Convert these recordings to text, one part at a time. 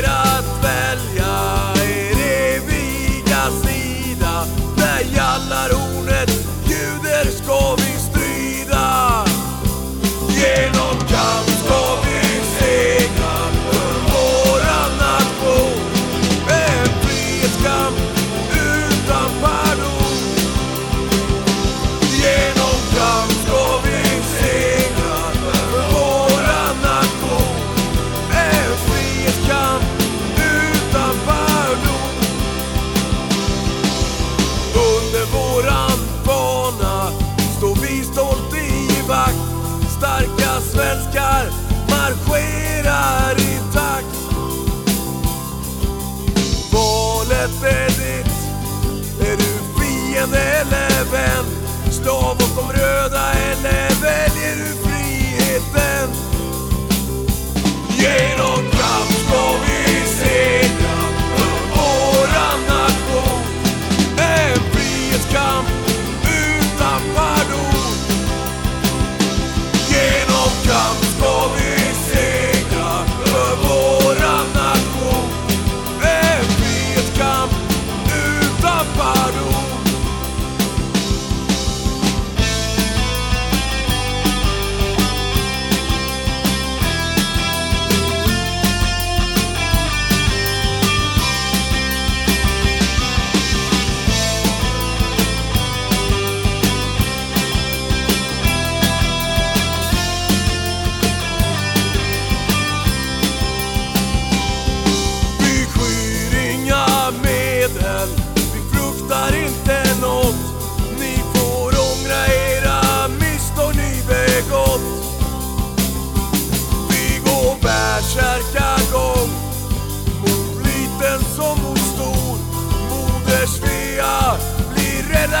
it up. svenskar marscherar i takt. Valet är ditt. Är du fiende eller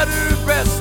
better breast